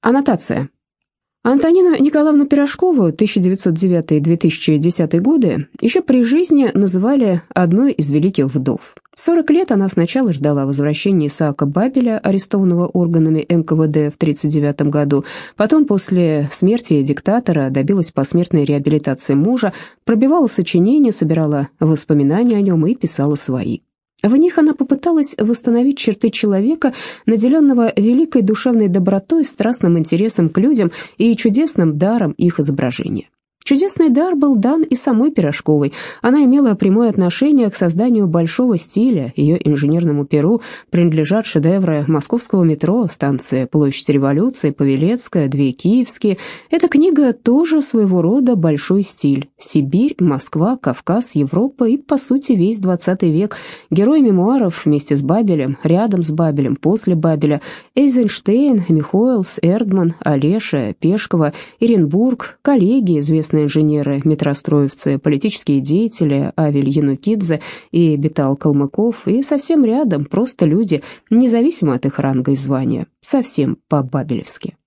Аннотация. Антонину Николаевну Пирожкову 1909-2010 годы еще при жизни называли одной из великих вдов. 40 лет она сначала ждала возвращения Исаака Бабеля, арестованного органами НКВД в 1939 году, потом после смерти диктатора добилась посмертной реабилитации мужа, пробивала сочинения, собирала воспоминания о нем и писала свои. В них она попыталась восстановить черты человека, наделенного великой душевной добротой, страстным интересом к людям и чудесным даром их изображения. Чудесный дар был дан и самой Пирожковой. Она имела прямое отношение к созданию большого стиля. Ее инженерному перу принадлежат шедевры московского метро, станции Площадь Революции, Павелецкая, две киевские. Эта книга тоже своего рода большой стиль. Сибирь, Москва, Кавказ, Европа и, по сути, весь 20 век. Герой мемуаров вместе с Бабелем, рядом с Бабелем, после Бабеля. Эйзенштейн, Михоэлс, Эрдман, Олеша, Пешкова, Иренбург, коллеги, известные известные инженеры, метростроевцы, политические деятели, Авель Янукидзе и Бетал Калмыков, и совсем рядом просто люди, независимо от их ранга и звания, совсем по-бабелевски.